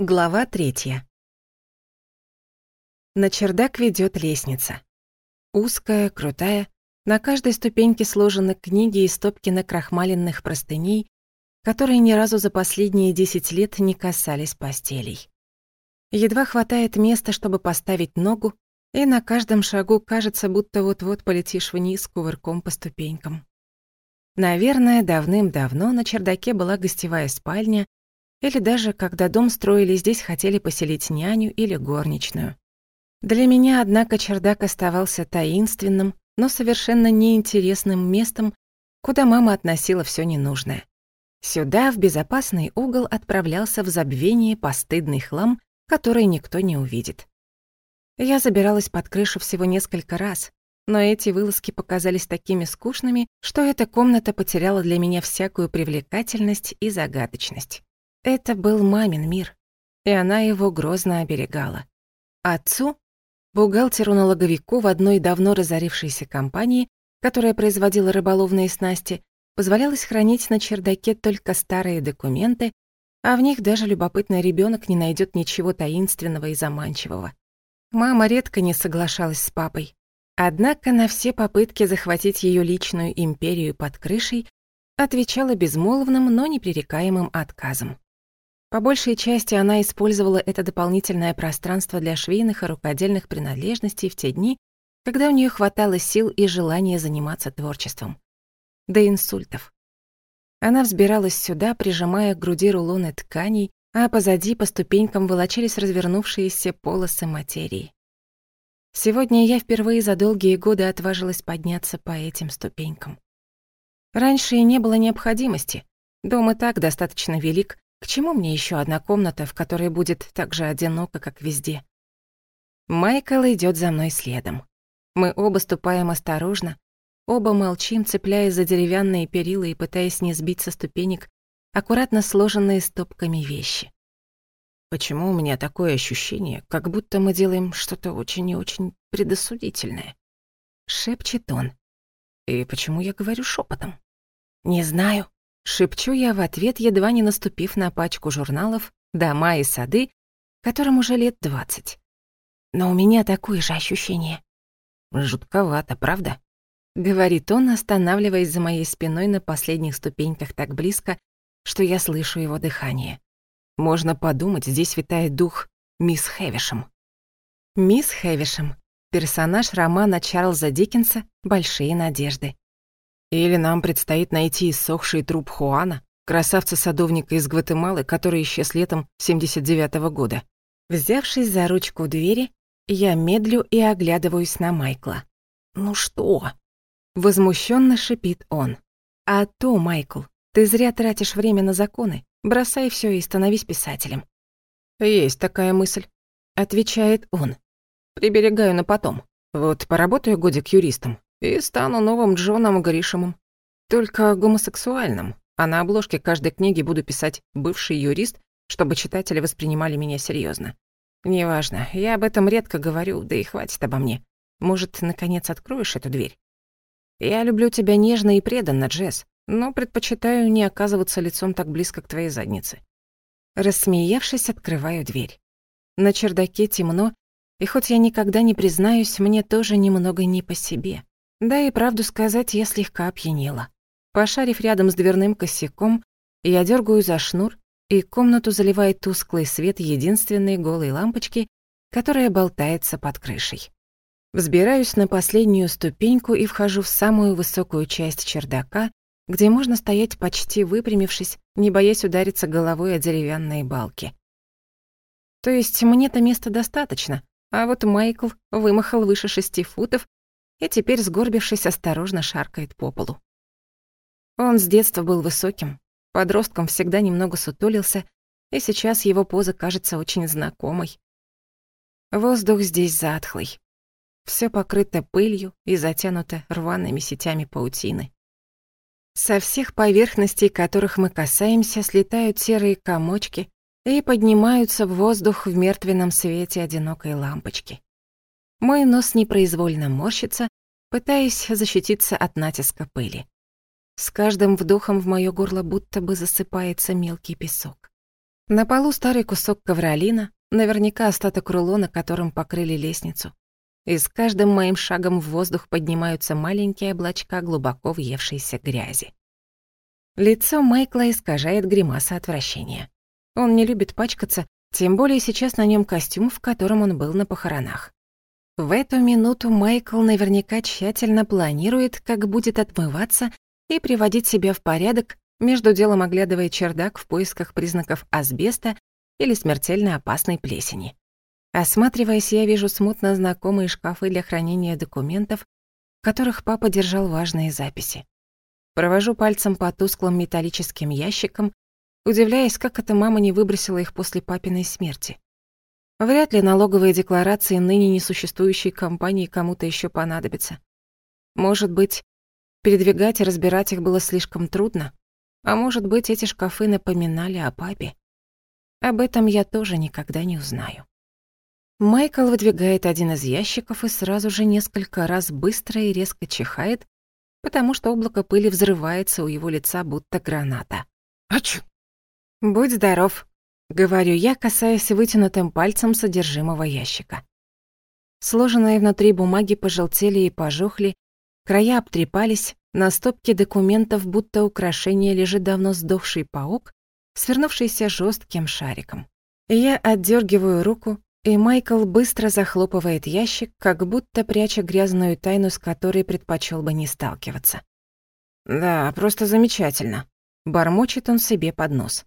Глава третья. На чердак ведет лестница. Узкая, крутая, на каждой ступеньке сложены книги и стопки накрахмаленных простыней, которые ни разу за последние десять лет не касались постелей. Едва хватает места, чтобы поставить ногу, и на каждом шагу кажется, будто вот-вот полетишь вниз кувырком по ступенькам. Наверное, давным-давно на чердаке была гостевая спальня, или даже когда дом строили, здесь хотели поселить няню или горничную. Для меня, однако, чердак оставался таинственным, но совершенно неинтересным местом, куда мама относила все ненужное. Сюда, в безопасный угол, отправлялся в забвение постыдный хлам, который никто не увидит. Я забиралась под крышу всего несколько раз, но эти вылазки показались такими скучными, что эта комната потеряла для меня всякую привлекательность и загадочность. Это был мамин мир, и она его грозно оберегала. Отцу, бухгалтеру налоговику в одной давно разорившейся компании, которая производила рыболовные снасти, позволялось хранить на чердаке только старые документы, а в них даже любопытный ребенок не найдет ничего таинственного и заманчивого. Мама редко не соглашалась с папой. Однако на все попытки захватить ее личную империю под крышей отвечала безмолвным, но непререкаемым отказом. По большей части она использовала это дополнительное пространство для швейных и рукодельных принадлежностей в те дни, когда у нее хватало сил и желания заниматься творчеством. До инсультов. Она взбиралась сюда, прижимая к груди рулоны тканей, а позади по ступенькам волочились развернувшиеся полосы материи. Сегодня я впервые за долгие годы отважилась подняться по этим ступенькам. Раньше и не было необходимости. Дом и так достаточно велик, к чему мне еще одна комната, в которой будет так же одиноко, как везде? Майкл идет за мной следом. Мы оба ступаем осторожно, оба молчим, цепляясь за деревянные перила и пытаясь не сбить со ступенек аккуратно сложенные стопками вещи. Почему у меня такое ощущение, как будто мы делаем что-то очень и очень предосудительное? Шепчет он. И почему я говорю шепотом? Не знаю. Шепчу я в ответ, едва не наступив на пачку журналов «Дома и сады», которым уже лет двадцать. Но у меня такое же ощущение. «Жутковато, правда?» — говорит он, останавливаясь за моей спиной на последних ступеньках так близко, что я слышу его дыхание. Можно подумать, здесь витает дух мисс Хевишем. Мисс Хевишем — персонаж романа Чарльза Диккенса «Большие надежды». Или нам предстоит найти иссохший труп Хуана, красавца-садовника из Гватемалы, который исчез летом 79-го года. Взявшись за ручку двери, я медлю и оглядываюсь на Майкла. «Ну что?» Возмущенно шипит он. «А то, Майкл, ты зря тратишь время на законы. Бросай все и становись писателем». «Есть такая мысль», — отвечает он. «Приберегаю на потом. Вот поработаю годик юристом, и стану новым Джоном Гришемом. Только гомосексуальным. А на обложке каждой книги буду писать «бывший юрист», чтобы читатели воспринимали меня серьезно. Неважно, я об этом редко говорю, да и хватит обо мне. Может, наконец откроешь эту дверь? Я люблю тебя нежно и преданно, Джесс, но предпочитаю не оказываться лицом так близко к твоей заднице. Рассмеявшись, открываю дверь. На чердаке темно, и хоть я никогда не признаюсь, мне тоже немного не по себе. Да и правду сказать, я слегка опьянела. Пошарив рядом с дверным косяком, я дергаю за шнур, и комнату заливает тусклый свет единственной голой лампочки, которая болтается под крышей. Взбираюсь на последнюю ступеньку и вхожу в самую высокую часть чердака, где можно стоять почти выпрямившись, не боясь удариться головой о деревянные балки. То есть мне-то места достаточно, а вот Майкл вымахал выше шести футов и теперь, сгорбившись, осторожно шаркает по полу. Он с детства был высоким, подростком всегда немного сутулился, и сейчас его поза кажется очень знакомой. Воздух здесь затхлый. Все покрыто пылью и затянуто рваными сетями паутины. Со всех поверхностей, которых мы касаемся, слетают серые комочки и поднимаются в воздух в мертвенном свете одинокой лампочки. Мой нос непроизвольно морщится, пытаясь защититься от натиска пыли. С каждым вдохом в моё горло будто бы засыпается мелкий песок. На полу старый кусок ковролина, наверняка остаток рулона, которым покрыли лестницу. И с каждым моим шагом в воздух поднимаются маленькие облачка глубоко въевшейся грязи. Лицо Майкла искажает гримаса отвращения. Он не любит пачкаться, тем более сейчас на нём костюм, в котором он был на похоронах. В эту минуту Майкл наверняка тщательно планирует, как будет отмываться и приводить себя в порядок, между делом оглядывая чердак в поисках признаков асбеста или смертельно опасной плесени. Осматриваясь, я вижу смутно знакомые шкафы для хранения документов, в которых папа держал важные записи. Провожу пальцем по тусклым металлическим ящикам, удивляясь, как эта мама не выбросила их после папиной смерти. Вряд ли налоговые декларации ныне несуществующей компании кому-то еще понадобятся. Может быть, передвигать и разбирать их было слишком трудно, а может быть, эти шкафы напоминали о папе. Об этом я тоже никогда не узнаю. Майкл выдвигает один из ящиков и сразу же несколько раз быстро и резко чихает, потому что облако пыли взрывается у его лица, будто граната. «Ачу!» «Будь здоров!» Говорю я, касаясь вытянутым пальцем содержимого ящика. Сложенные внутри бумаги пожелтели и пожухли, края обтрепались, на стопке документов будто украшение лежит давно сдохший паук, свернувшийся жестким шариком. Я отдергиваю руку, и Майкл быстро захлопывает ящик, как будто пряча грязную тайну, с которой предпочел бы не сталкиваться. «Да, просто замечательно», — бормочет он себе под нос.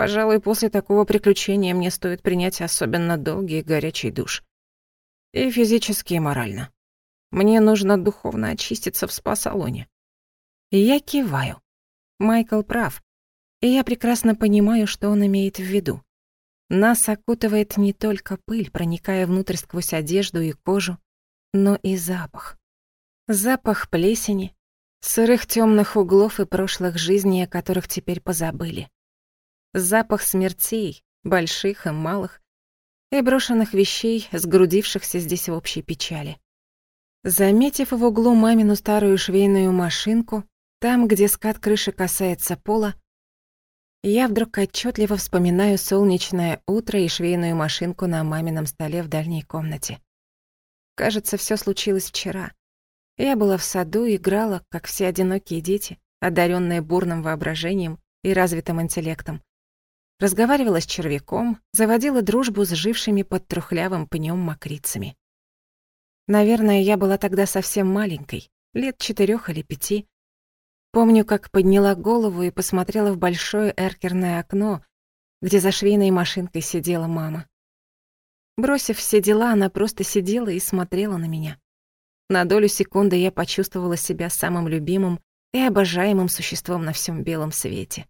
Пожалуй, после такого приключения мне стоит принять особенно долгий горячий душ. И физически, и морально. Мне нужно духовно очиститься в спа-салоне. Я киваю. Майкл прав. И я прекрасно понимаю, что он имеет в виду. Нас окутывает не только пыль, проникая внутрь сквозь одежду и кожу, но и запах. Запах плесени, сырых темных углов и прошлых жизней, о которых теперь позабыли запах смертей, больших и малых, и брошенных вещей, сгрудившихся здесь в общей печали. Заметив в углу мамину старую швейную машинку, там, где скат крыши касается пола, я вдруг отчетливо вспоминаю солнечное утро и швейную машинку на мамином столе в дальней комнате. Кажется, все случилось вчера. Я была в саду, играла, как все одинокие дети, одаренные бурным воображением и развитым интеллектом разговаривала с червяком, заводила дружбу с жившими под трухлявым пнем мокрицами. Наверное, я была тогда совсем маленькой, лет четырех или пяти. Помню, как подняла голову и посмотрела в большое эркерное окно, где за швейной машинкой сидела мама. Бросив все дела, она просто сидела и смотрела на меня. На долю секунды я почувствовала себя самым любимым и обожаемым существом на всем белом свете.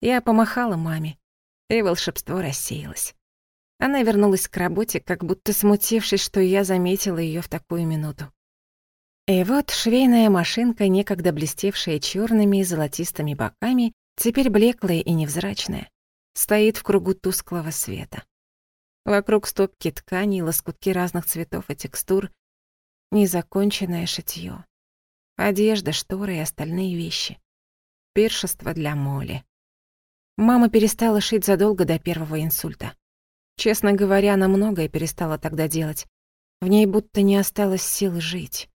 Я помахала маме, и волшебство рассеялось. Она вернулась к работе, как будто смутившись, что я заметила ее в такую минуту. И вот швейная машинка, некогда блестевшая черными и золотистыми боками, теперь блеклая и невзрачная, стоит в кругу тусклого света. Вокруг стопки тканей, лоскутки разных цветов и текстур, незаконченное шитье, одежда, шторы и остальные вещи. Пиршество для моли. Мама перестала шить задолго до первого инсульта. Честно говоря, она многое перестала тогда делать. В ней будто не осталось сил жить.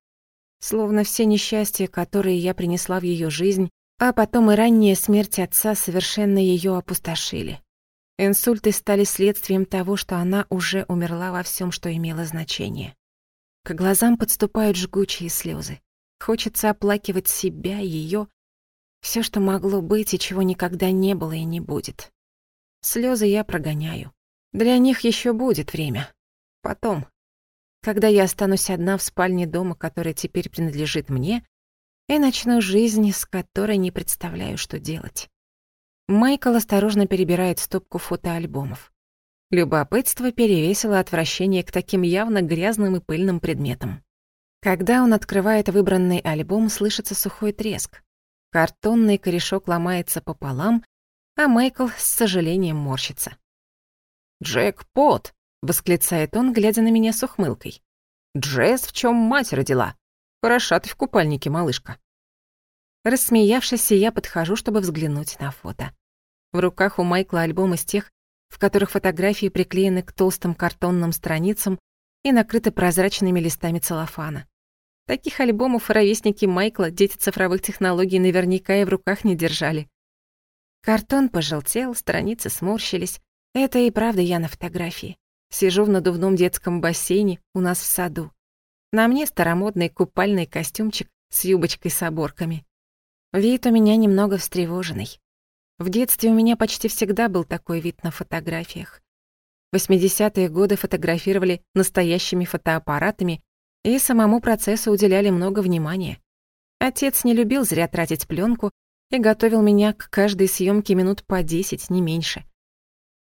Словно все несчастья, которые я принесла в ее жизнь, а потом и ранняя смерть отца совершенно ее опустошили. Инсульты стали следствием того, что она уже умерла во всем, что имело значение. К глазам подступают жгучие слезы. Хочется оплакивать себя, ее все, что могло быть и чего никогда не было и не будет. Слезы я прогоняю. Для них еще будет время. Потом, когда я останусь одна в спальне дома, который теперь принадлежит мне, и начну жизнь, с которой не представляю, что делать. Майкл осторожно перебирает стопку фотоальбомов. Любопытство перевесило отвращение к таким явно грязным и пыльным предметам. Когда он открывает выбранный альбом, слышится сухой треск. Картонный корешок ломается пополам, а Майкл с сожалением морщится. Джек Пот! — восклицает он, глядя на меня с ухмылкой. «Джесс, в чем мать родила? Хороша ты в купальнике, малышка». Рассмеявшись, я подхожу, чтобы взглянуть на фото. В руках у Майкла альбом из тех, в которых фотографии приклеены к толстым картонным страницам и накрыты прозрачными листами целлофана. Таких альбомов ровесники Майкла, дети цифровых технологий, наверняка и в руках не держали. Картон пожелтел, страницы сморщились. Это и правда я на фотографии. Сижу в надувном детском бассейне у нас в саду. На мне старомодный купальный костюмчик с юбочкой с оборками. Вид у меня немного встревоженный. В детстве у меня почти всегда был такой вид на фотографиях. 80-е годы фотографировали настоящими фотоаппаратами и самому процессу уделяли много внимания. Отец не любил зря тратить пленку и готовил меня к каждой съемке минут по 10, не меньше.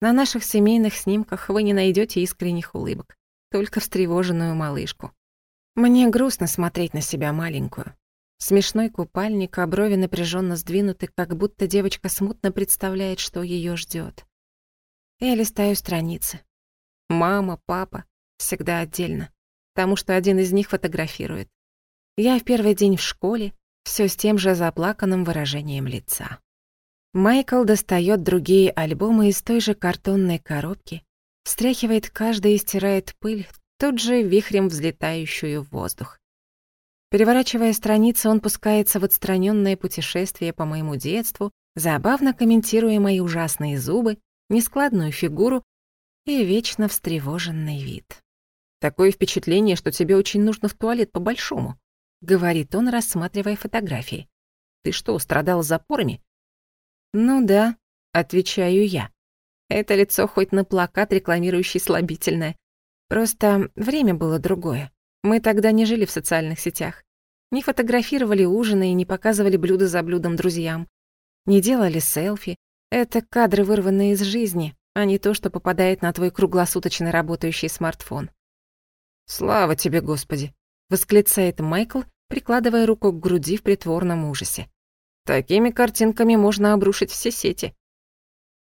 На наших семейных снимках вы не найдете искренних улыбок, только встревоженную малышку. Мне грустно смотреть на себя маленькую. Смешной купальник, а брови напряженно сдвинуты, как будто девочка смутно представляет, что ее ждет. Я листаю страницы. Мама, папа, всегда отдельно потому что один из них фотографирует. Я в первый день в школе, все с тем же заплаканным выражением лица. Майкл достает другие альбомы из той же картонной коробки, встряхивает каждый и стирает пыль, тут же вихрем взлетающую в воздух. Переворачивая страницы, он пускается в отстраненное путешествие по моему детству, забавно комментируя мои ужасные зубы, нескладную фигуру и вечно встревоженный вид. «Такое впечатление, что тебе очень нужно в туалет по-большому», — говорит он, рассматривая фотографии. «Ты что, страдал запорами?» «Ну да», — отвечаю я. «Это лицо хоть на плакат, рекламирующий слабительное. Просто время было другое. Мы тогда не жили в социальных сетях. Не фотографировали ужины и не показывали блюдо за блюдом друзьям. Не делали селфи. Это кадры, вырванные из жизни, а не то, что попадает на твой круглосуточно работающий смартфон. «Слава тебе, Господи!» — восклицает Майкл, прикладывая руку к груди в притворном ужасе. «Такими картинками можно обрушить все сети».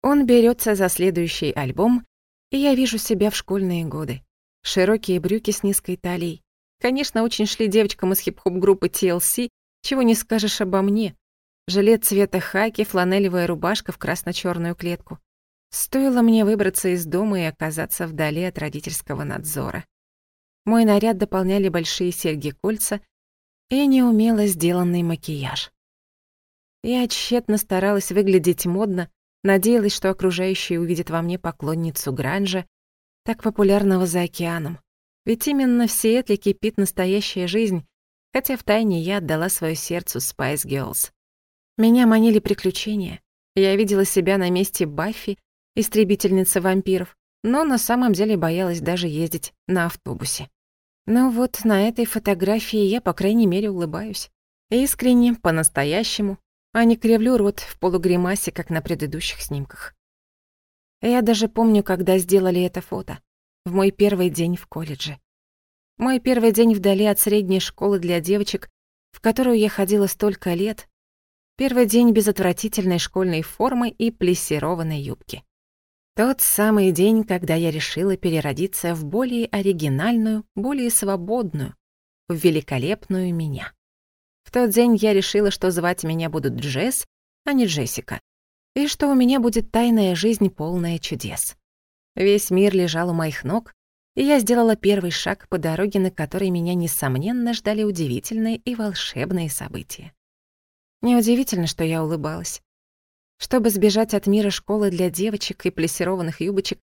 Он берется за следующий альбом, и я вижу себя в школьные годы. Широкие брюки с низкой талией. Конечно, очень шли девочкам из хип-хоп-группы TLC, чего не скажешь обо мне. Жилет цвета хаки, фланелевая рубашка в красно черную клетку. Стоило мне выбраться из дома и оказаться вдали от родительского надзора. Мой наряд дополняли большие серьги-кольца и неумело сделанный макияж. Я тщетно старалась выглядеть модно, надеялась, что окружающие увидят во мне поклонницу Гранжа, так популярного за океаном. Ведь именно в Сиэтле кипит настоящая жизнь, хотя втайне я отдала свое сердцу Spice Girls. Меня манили приключения. Я видела себя на месте Баффи, истребительницы вампиров, но на самом деле боялась даже ездить на автобусе. Ну вот на этой фотографии я, по крайней мере, улыбаюсь. Искренне, по-настоящему, а не кривлю рот в полугримасе, как на предыдущих снимках. Я даже помню, когда сделали это фото. В мой первый день в колледже. Мой первый день вдали от средней школы для девочек, в которую я ходила столько лет. Первый день без отвратительной школьной формы и плессированной юбки. Тот самый день, когда я решила переродиться в более оригинальную, более свободную, в великолепную меня. В тот день я решила, что звать меня будут Джесс, а не Джессика, и что у меня будет тайная жизнь, полная чудес. Весь мир лежал у моих ног, и я сделала первый шаг по дороге, на которой меня, несомненно, ждали удивительные и волшебные события. Неудивительно, что я улыбалась. Чтобы сбежать от мира школы для девочек и плессированных юбочек,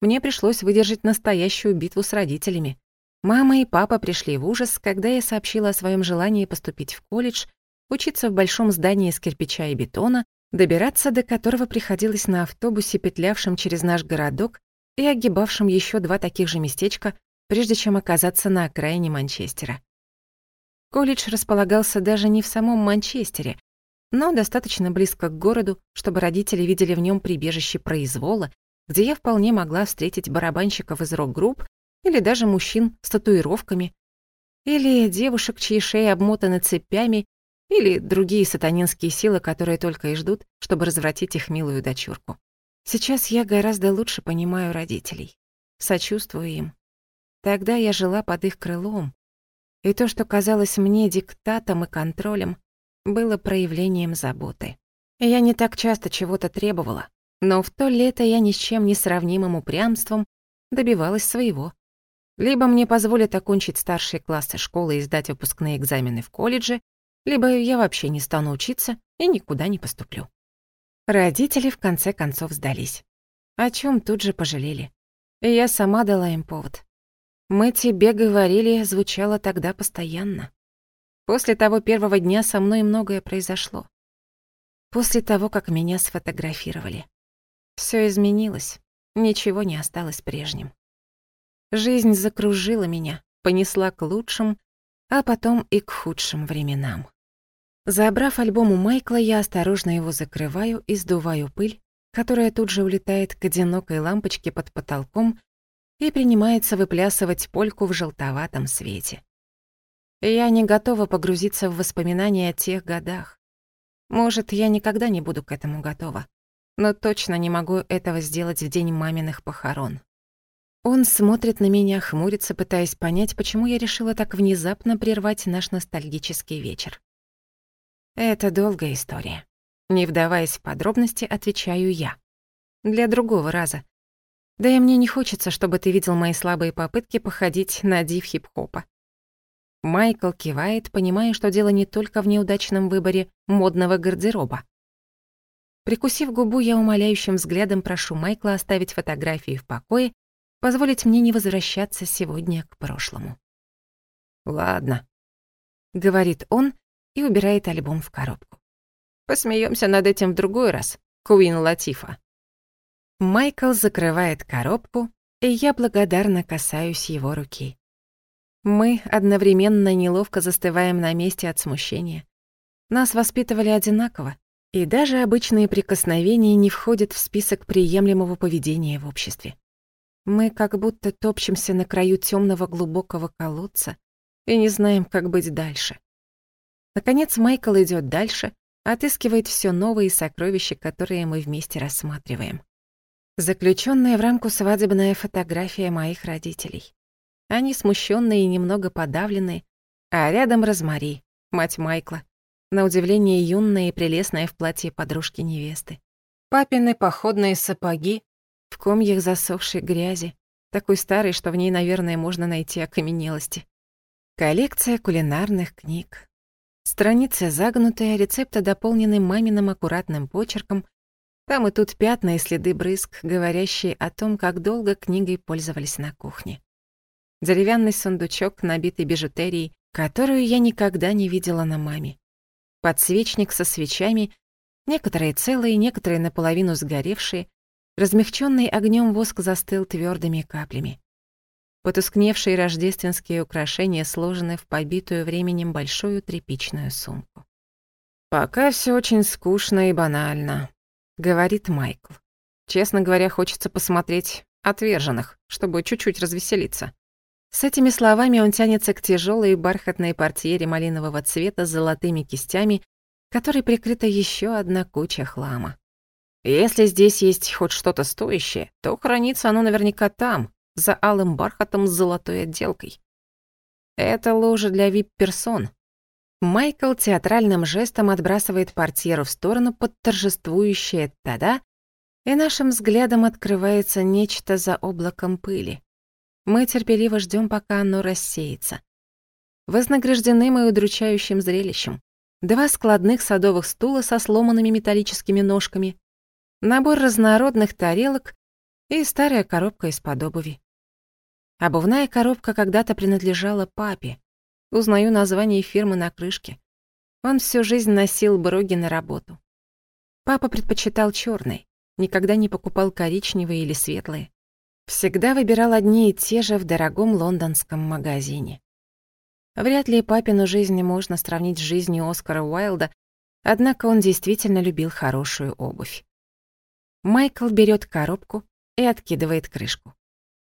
мне пришлось выдержать настоящую битву с родителями. Мама и папа пришли в ужас, когда я сообщила о своем желании поступить в колледж, учиться в большом здании из кирпича и бетона, добираться до которого приходилось на автобусе, петлявшем через наш городок и огибавшем еще два таких же местечка, прежде чем оказаться на окраине Манчестера. Колледж располагался даже не в самом Манчестере, но достаточно близко к городу, чтобы родители видели в нем прибежище произвола, где я вполне могла встретить барабанщиков из рок-групп или даже мужчин с татуировками, или девушек, чьи шеи обмотаны цепями, или другие сатанинские силы, которые только и ждут, чтобы развратить их милую дочурку. Сейчас я гораздо лучше понимаю родителей, сочувствую им. Тогда я жила под их крылом, и то, что казалось мне диктатом и контролем, было проявлением заботы. Я не так часто чего-то требовала, но в то лето я ни с чем не сравнимым упрямством добивалась своего. Либо мне позволят окончить старшие классы школы и сдать выпускные экзамены в колледже, либо я вообще не стану учиться и никуда не поступлю. Родители в конце концов сдались, о чем тут же пожалели. И я сама дала им повод. «Мы тебе говорили» звучало тогда постоянно. После того первого дня со мной многое произошло. После того, как меня сфотографировали. Все изменилось, ничего не осталось прежним. Жизнь закружила меня, понесла к лучшим, а потом и к худшим временам. Забрав альбом у Майкла, я осторожно его закрываю и сдуваю пыль, которая тут же улетает к одинокой лампочке под потолком и принимается выплясывать польку в желтоватом свете. Я не готова погрузиться в воспоминания о тех годах. Может, я никогда не буду к этому готова. Но точно не могу этого сделать в день маминых похорон. Он смотрит на меня, хмурится, пытаясь понять, почему я решила так внезапно прервать наш ностальгический вечер. Это долгая история. Не вдаваясь в подробности, отвечаю я. Для другого раза. Да и мне не хочется, чтобы ты видел мои слабые попытки походить на див хип-хопа. Майкл кивает, понимая, что дело не только в неудачном выборе модного гардероба. Прикусив губу, я умоляющим взглядом прошу Майкла оставить фотографии в покое, позволить мне не возвращаться сегодня к прошлому. «Ладно», — говорит он и убирает альбом в коробку. Посмеемся над этим в другой раз, Куин Латифа». Майкл закрывает коробку, и я благодарно касаюсь его руки. Мы одновременно неловко застываем на месте от смущения. Нас воспитывали одинаково, и даже обычные прикосновения не входят в список приемлемого поведения в обществе. Мы как будто топчемся на краю темного глубокого колодца и не знаем, как быть дальше. Наконец Майкл идет дальше, отыскивает все новые сокровища, которые мы вместе рассматриваем. Заключенная в рамку свадебная фотография моих родителей. Они смущенные и немного подавленные, а рядом Розмари, мать Майкла, на удивление юная и прелестная в платье подружки-невесты. Папины походные сапоги, в комьях засохшей грязи, такой старой, что в ней, наверное, можно найти окаменелости. Коллекция кулинарных книг. Страницы загнутые, рецепты дополнены маминым аккуратным почерком, там и тут пятна и следы брызг, говорящие о том, как долго книгой пользовались на кухне деревянный сундучок, набитый бижутерией, которую я никогда не видела на маме. Подсвечник со свечами, некоторые целые, некоторые наполовину сгоревшие, размягченный огнем воск застыл твердыми каплями. Потускневшие рождественские украшения сложены в побитую временем большую тряпичную сумку. «Пока все очень скучно и банально», — говорит Майкл. «Честно говоря, хочется посмотреть «Отверженных», чтобы чуть-чуть развеселиться. С этими словами он тянется к тяжелой бархатной портьере малинового цвета с золотыми кистями, которой прикрыта еще одна куча хлама. Если здесь есть хоть что-то стоящее, то хранится оно наверняка там, за алым бархатом с золотой отделкой. Это ложе для вип-персон. Майкл театральным жестом отбрасывает портьеру в сторону под торжествующее «тада», и нашим взглядом открывается нечто за облаком пыли. Мы терпеливо ждем, пока оно рассеется. Вознаграждены мы удручающим зрелищем. Два складных садовых стула со сломанными металлическими ножками, набор разнородных тарелок и старая коробка из-под обуви. Обувная коробка когда-то принадлежала папе. Узнаю название фирмы на крышке. Он всю жизнь носил броги на работу. Папа предпочитал черный, никогда не покупал коричневые или светлые. Всегда выбирал одни и те же в дорогом лондонском магазине. Вряд ли папину жизнь можно сравнить с жизнью Оскара Уайлда, однако он действительно любил хорошую обувь. Майкл берет коробку и откидывает крышку.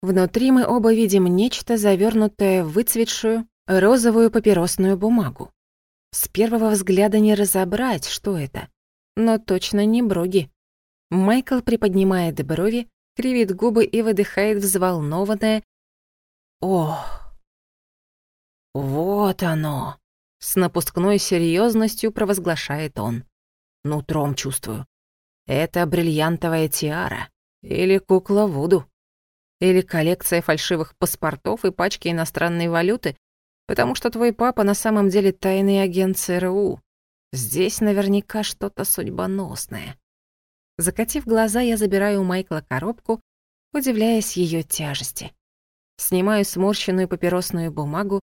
Внутри мы оба видим нечто, завернутое в выцветшую розовую папиросную бумагу. С первого взгляда не разобрать, что это, но точно не броги. Майкл приподнимает брови, кривит губы и выдыхает взволнованное «О!». «Вот оно!» — с напускной серьезностью провозглашает он. «Нутром чувствую. Это бриллиантовая тиара. Или кукла Вуду. Или коллекция фальшивых паспортов и пачки иностранной валюты, потому что твой папа на самом деле тайный агент ЦРУ. Здесь наверняка что-то судьбоносное». Закатив глаза, я забираю у Майкла коробку, удивляясь ее тяжести. Снимаю сморщенную папиросную бумагу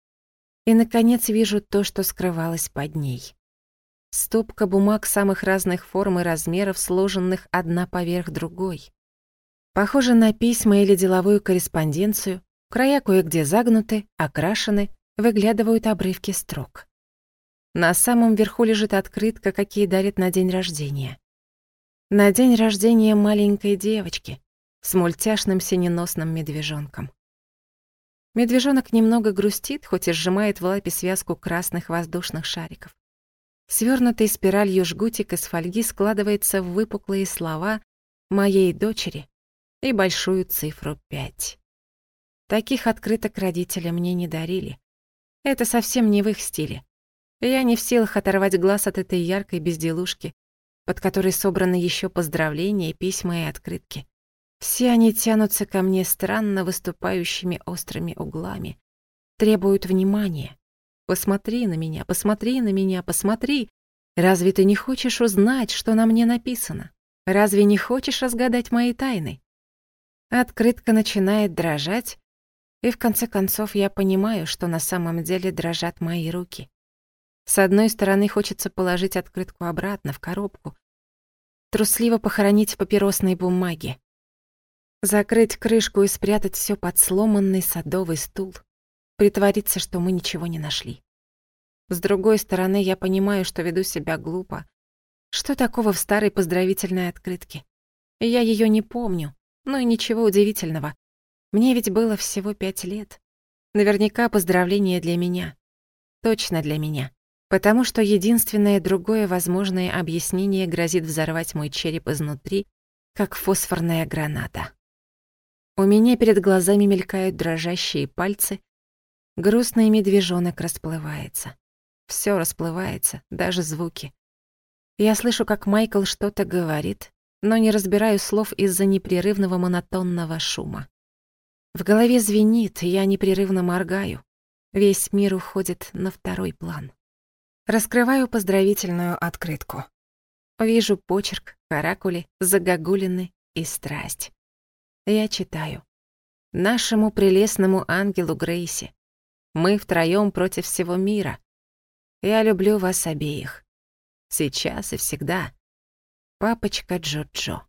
и, наконец, вижу то, что скрывалось под ней. Стопка бумаг самых разных форм и размеров, сложенных одна поверх другой. Похоже на письма или деловую корреспонденцию, края кое-где загнуты, окрашены, выглядывают обрывки строк. На самом верху лежит открытка, какие дарят на день рождения на день рождения маленькой девочки с мультяшным синеносным медвежонком. Медвежонок немного грустит, хоть и сжимает в лапе связку красных воздушных шариков. Свернутый спиралью жгутик из фольги складывается в выпуклые слова «моей дочери» и большую цифру 5. Таких открыток родители мне не дарили. Это совсем не в их стиле. Я не в силах оторвать глаз от этой яркой безделушки, под которой собраны еще поздравления, письма и открытки. Все они тянутся ко мне странно выступающими острыми углами, требуют внимания. «Посмотри на меня, посмотри на меня, посмотри! Разве ты не хочешь узнать, что на мне написано? Разве не хочешь разгадать мои тайны?» Открытка начинает дрожать, и в конце концов я понимаю, что на самом деле дрожат мои руки. С одной стороны, хочется положить открытку обратно, в коробку. Трусливо похоронить папиросные бумаги. Закрыть крышку и спрятать все под сломанный садовый стул. Притвориться, что мы ничего не нашли. С другой стороны, я понимаю, что веду себя глупо. Что такого в старой поздравительной открытке? Я ее не помню, ну и ничего удивительного. Мне ведь было всего пять лет. Наверняка поздравление для меня. Точно для меня потому что единственное другое возможное объяснение грозит взорвать мой череп изнутри, как фосфорная граната. У меня перед глазами мелькают дрожащие пальцы, грустный медвежонок расплывается. Все расплывается, даже звуки. Я слышу, как Майкл что-то говорит, но не разбираю слов из-за непрерывного монотонного шума. В голове звенит, я непрерывно моргаю. Весь мир уходит на второй план. Раскрываю поздравительную открытку. Вижу почерк, каракули, загогулины и страсть. Я читаю. Нашему прелестному ангелу Грейси. Мы втроём против всего мира. Я люблю вас обеих. Сейчас и всегда. Папочка Джо-Джо.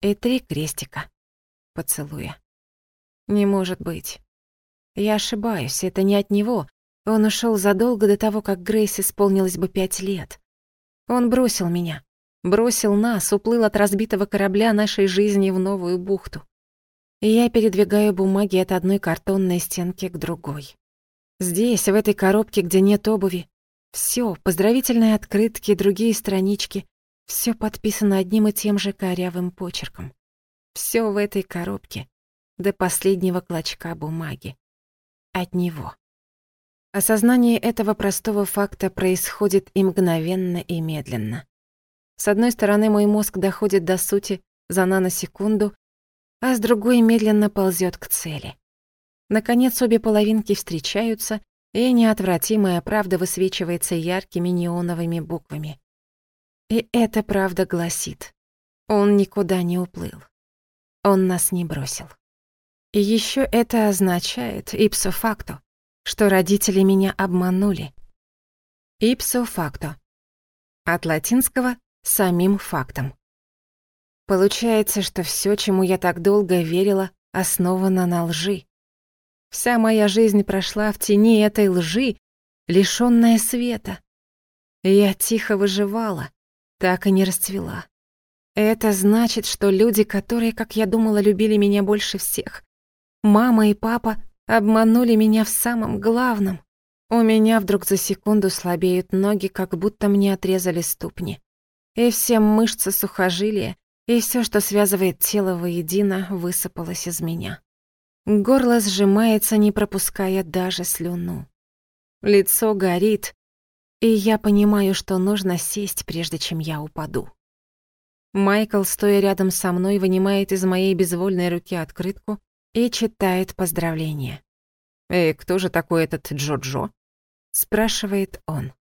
И три крестика. Поцелуя. Не может быть. Я ошибаюсь, это не от него. Он ушел задолго до того, как Грейс исполнилось бы пять лет. Он бросил меня. Бросил нас, уплыл от разбитого корабля нашей жизни в новую бухту. И я передвигаю бумаги от одной картонной стенки к другой. Здесь, в этой коробке, где нет обуви, все, поздравительные открытки, другие странички, все подписано одним и тем же корявым почерком. Все в этой коробке, до последнего клочка бумаги. От него. Осознание этого простого факта происходит и мгновенно, и медленно. С одной стороны, мой мозг доходит до сути за наносекунду, а с другой медленно ползет к цели. Наконец, обе половинки встречаются, и неотвратимая правда высвечивается яркими неоновыми буквами. И эта правда гласит, он никуда не уплыл. Он нас не бросил. И еще это означает, ipso facto, что родители меня обманули. Ipso facto. От латинского «самим фактом». Получается, что все, чему я так долго верила, основано на лжи. Вся моя жизнь прошла в тени этой лжи, лишённая света. Я тихо выживала, так и не расцвела. Это значит, что люди, которые, как я думала, любили меня больше всех, мама и папа, Обманули меня в самом главном. У меня вдруг за секунду слабеют ноги, как будто мне отрезали ступни. И все мышцы сухожилия, и все, что связывает тело воедино, высыпалось из меня. Горло сжимается, не пропуская даже слюну. Лицо горит, и я понимаю, что нужно сесть, прежде чем я упаду. Майкл, стоя рядом со мной, вынимает из моей безвольной руки открытку и читает поздравление. «Эй, кто же такой этот Джо-Джо?» — спрашивает он.